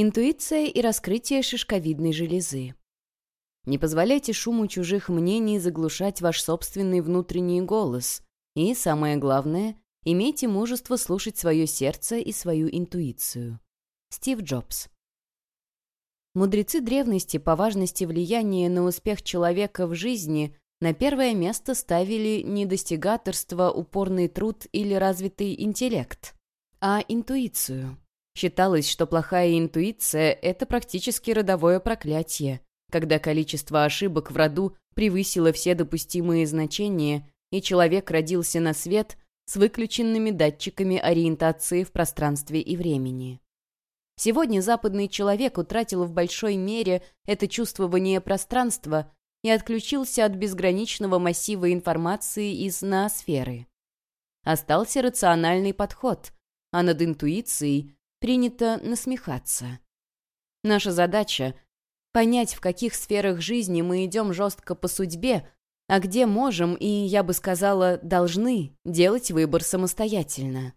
Интуиция и раскрытие шишковидной железы. Не позволяйте шуму чужих мнений заглушать ваш собственный внутренний голос. И, самое главное, имейте мужество слушать свое сердце и свою интуицию. Стив Джобс. Мудрецы древности по важности влияния на успех человека в жизни на первое место ставили не достигаторство, упорный труд или развитый интеллект, а интуицию. Считалось, что плохая интуиция — это практически родовое проклятие, когда количество ошибок в роду превысило все допустимые значения, и человек родился на свет с выключенными датчиками ориентации в пространстве и времени. Сегодня западный человек утратил в большой мере это чувствование пространства и отключился от безграничного массива информации из ноосферы. Остался рациональный подход, а над интуицией принято насмехаться. Наша задача — понять, в каких сферах жизни мы идем жестко по судьбе, а где можем и, я бы сказала, должны делать выбор самостоятельно.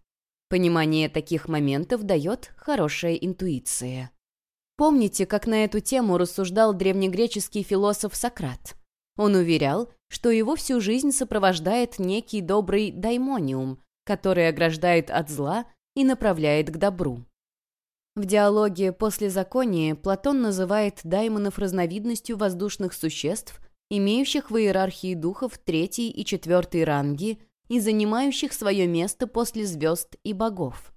Понимание таких моментов дает хорошая интуиция. Помните, как на эту тему рассуждал древнегреческий философ Сократ? Он уверял, что его всю жизнь сопровождает некий добрый даймониум, который ограждает от зла и направляет к добру. В диалоге «После закония» Платон называет даймонов разновидностью воздушных существ, имеющих в иерархии духов третий и четвертый ранги и занимающих свое место после звезд и богов.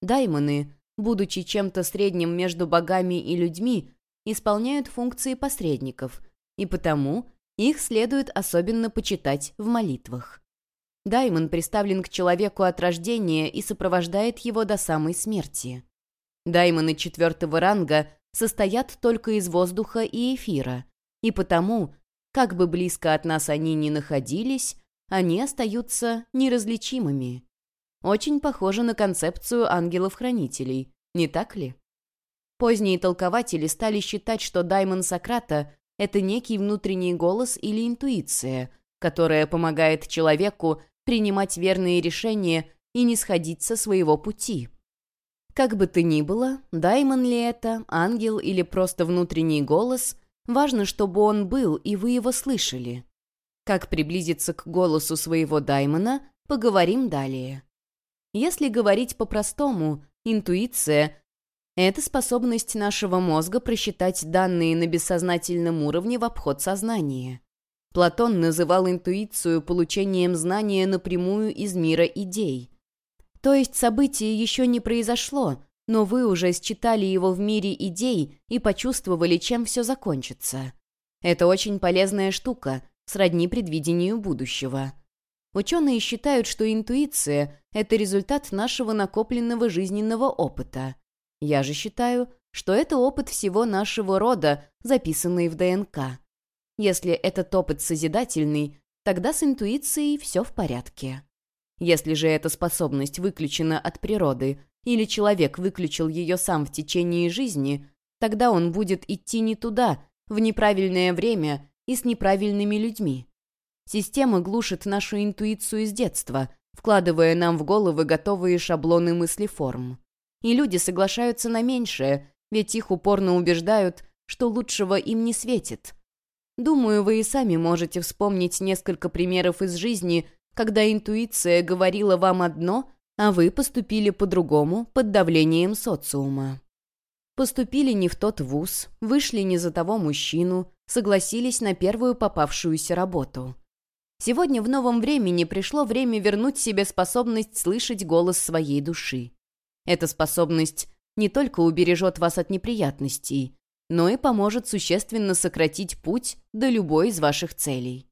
Даймоны, будучи чем-то средним между богами и людьми, исполняют функции посредников, и потому их следует особенно почитать в молитвах. Даймон приставлен к человеку от рождения и сопровождает его до самой смерти. Даймоны четвертого ранга состоят только из воздуха и эфира, и потому, как бы близко от нас они ни находились, они остаются неразличимыми. Очень похоже на концепцию ангелов-хранителей, не так ли? Поздние толкователи стали считать, что даймон Сократа — это некий внутренний голос или интуиция, которая помогает человеку принимать верные решения и не сходить со своего пути. Как бы то ни было, даймон ли это, ангел или просто внутренний голос, важно, чтобы он был, и вы его слышали. Как приблизиться к голосу своего даймона, поговорим далее. Если говорить по-простому, интуиция — это способность нашего мозга просчитать данные на бессознательном уровне в обход сознания. Платон называл интуицию получением знания напрямую из мира идей — то есть событие еще не произошло, но вы уже считали его в мире идей и почувствовали, чем все закончится. Это очень полезная штука, сродни предвидению будущего. Ученые считают, что интуиция — это результат нашего накопленного жизненного опыта. Я же считаю, что это опыт всего нашего рода, записанный в ДНК. Если этот опыт созидательный, тогда с интуицией все в порядке. Если же эта способность выключена от природы, или человек выключил ее сам в течение жизни, тогда он будет идти не туда, в неправильное время и с неправильными людьми. Система глушит нашу интуицию с детства, вкладывая нам в головы готовые шаблоны мыслеформ. И люди соглашаются на меньшее, ведь их упорно убеждают, что лучшего им не светит. Думаю, вы и сами можете вспомнить несколько примеров из жизни, когда интуиция говорила вам одно, а вы поступили по-другому под давлением социума. Поступили не в тот вуз, вышли не за того мужчину, согласились на первую попавшуюся работу. Сегодня в новом времени пришло время вернуть себе способность слышать голос своей души. Эта способность не только убережет вас от неприятностей, но и поможет существенно сократить путь до любой из ваших целей.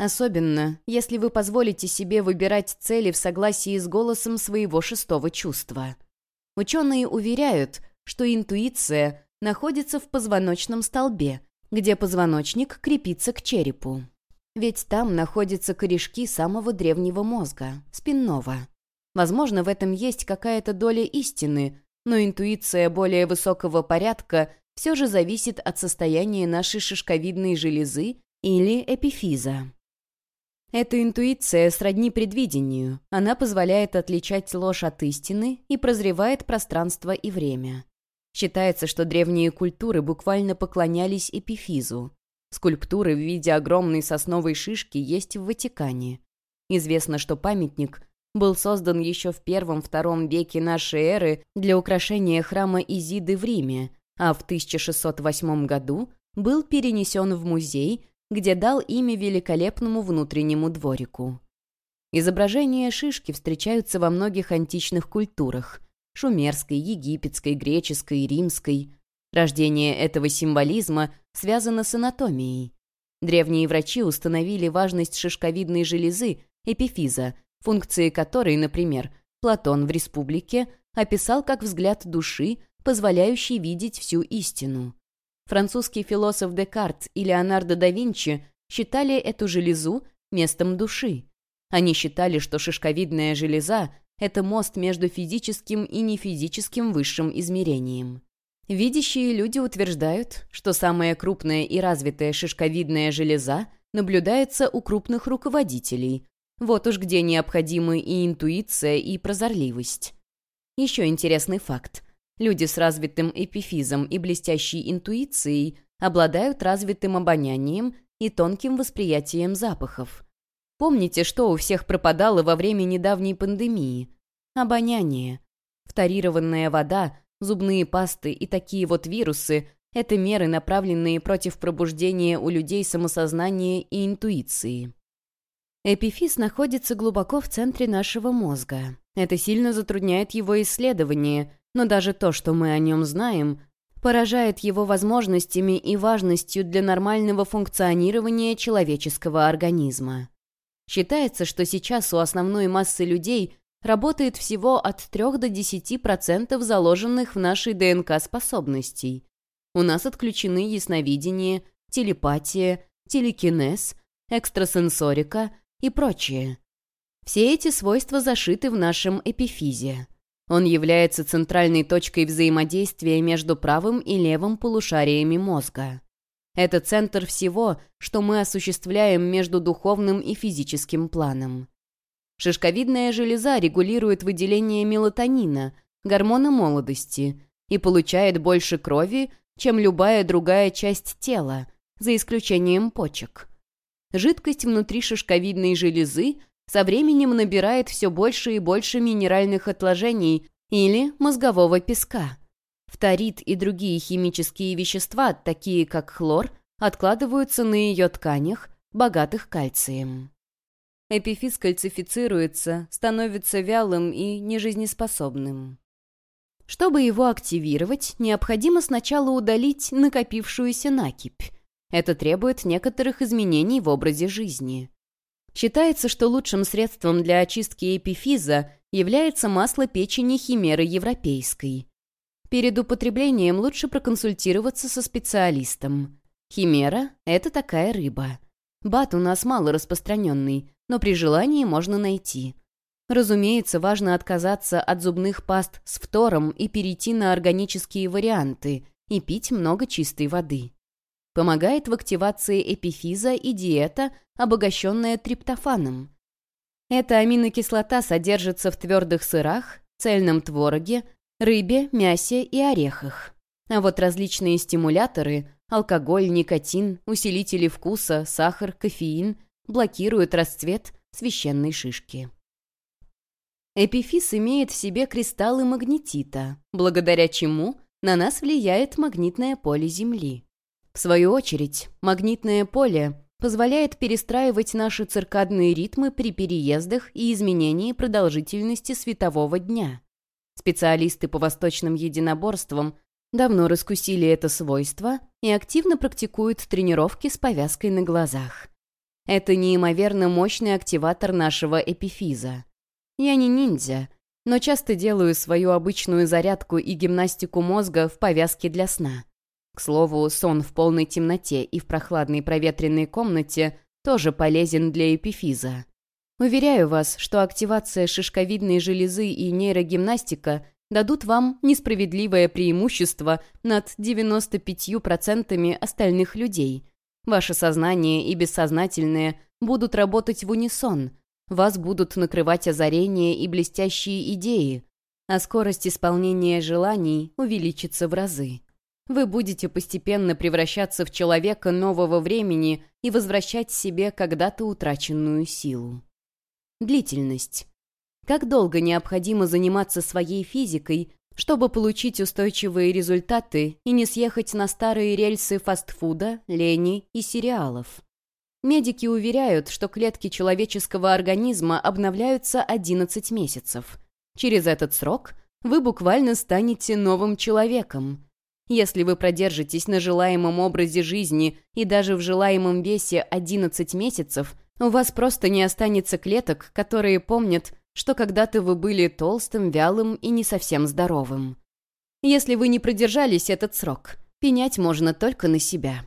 Особенно, если вы позволите себе выбирать цели в согласии с голосом своего шестого чувства. Ученые уверяют, что интуиция находится в позвоночном столбе, где позвоночник крепится к черепу. Ведь там находятся корешки самого древнего мозга, спинного. Возможно, в этом есть какая-то доля истины, но интуиция более высокого порядка все же зависит от состояния нашей шишковидной железы или эпифиза. Эта интуиция сродни предвидению. Она позволяет отличать ложь от истины и прозревает пространство и время. Считается, что древние культуры буквально поклонялись эпифизу. Скульптуры в виде огромной сосновой шишки есть в Ватикане. Известно, что памятник был создан еще в первом-втором веке нашей эры для украшения храма Изиды в Риме, а в 1608 году был перенесен в музей, где дал имя великолепному внутреннему дворику. Изображения шишки встречаются во многих античных культурах – шумерской, египетской, греческой, римской. Рождение этого символизма связано с анатомией. Древние врачи установили важность шишковидной железы, эпифиза, функции которой, например, Платон в «Республике» описал как взгляд души, позволяющий видеть всю истину. Французский философ Декарт и Леонардо да Винчи считали эту железу местом души. Они считали, что шишковидная железа – это мост между физическим и нефизическим высшим измерением. Видящие люди утверждают, что самая крупная и развитая шишковидная железа наблюдается у крупных руководителей, вот уж где необходимы и интуиция, и прозорливость. Еще интересный факт. Люди с развитым эпифизом и блестящей интуицией обладают развитым обонянием и тонким восприятием запахов. Помните, что у всех пропадало во время недавней пандемии? Обоняние. Вторированная вода, зубные пасты и такие вот вирусы – это меры, направленные против пробуждения у людей самосознания и интуиции. Эпифиз находится глубоко в центре нашего мозга. Это сильно затрудняет его исследование, но даже то, что мы о нем знаем, поражает его возможностями и важностью для нормального функционирования человеческого организма. Считается, что сейчас у основной массы людей работает всего от 3 до 10% заложенных в нашей ДНК способностей. У нас отключены ясновидение, телепатия, телекинез, экстрасенсорика и прочее. Все эти свойства зашиты в нашем эпифизе. Он является центральной точкой взаимодействия между правым и левым полушариями мозга. Это центр всего, что мы осуществляем между духовным и физическим планом. Шишковидная железа регулирует выделение мелатонина, гормона молодости, и получает больше крови, чем любая другая часть тела, за исключением почек жидкость внутри шишковидной железы со временем набирает все больше и больше минеральных отложений или мозгового песка. Фторид и другие химические вещества, такие как хлор, откладываются на ее тканях, богатых кальцием. Эпифиз кальцифицируется, становится вялым и нежизнеспособным. Чтобы его активировать, необходимо сначала удалить накопившуюся накипь, это требует некоторых изменений в образе жизни. Считается, что лучшим средством для очистки эпифиза является масло печени химеры европейской. Перед употреблением лучше проконсультироваться со специалистом. Химера – это такая рыба. Бат у нас мало распространенный, но при желании можно найти. Разумеется, важно отказаться от зубных паст с фтором и перейти на органические варианты и пить много чистой воды. Помогает в активации эпифиза и диета, обогащенная триптофаном. Эта аминокислота содержится в твердых сырах, цельном твороге, рыбе, мясе и орехах. А вот различные стимуляторы – алкоголь, никотин, усилители вкуса, сахар, кофеин – блокируют расцвет священной шишки. Эпифиз имеет в себе кристаллы магнетита, благодаря чему на нас влияет магнитное поле Земли. В свою очередь, магнитное поле позволяет перестраивать наши циркадные ритмы при переездах и изменении продолжительности светового дня. Специалисты по восточным единоборствам давно раскусили это свойство и активно практикуют тренировки с повязкой на глазах. Это неимоверно мощный активатор нашего эпифиза. Я не ниндзя, но часто делаю свою обычную зарядку и гимнастику мозга в повязке для сна. К слову, сон в полной темноте и в прохладной проветренной комнате тоже полезен для эпифиза. Уверяю вас, что активация шишковидной железы и нейрогимнастика дадут вам несправедливое преимущество над 95% остальных людей. Ваше сознание и бессознательное будут работать в унисон. Вас будут накрывать озарения и блестящие идеи. а скорость исполнения желаний увеличится в разы. Вы будете постепенно превращаться в человека нового времени и возвращать себе когда-то утраченную силу. Длительность. Как долго необходимо заниматься своей физикой, чтобы получить устойчивые результаты и не съехать на старые рельсы фастфуда, лени и сериалов? Медики уверяют, что клетки человеческого организма обновляются 11 месяцев. Через этот срок вы буквально станете новым человеком. Если вы продержитесь на желаемом образе жизни и даже в желаемом весе 11 месяцев, у вас просто не останется клеток, которые помнят, что когда-то вы были толстым, вялым и не совсем здоровым. Если вы не продержались этот срок, пенять можно только на себя.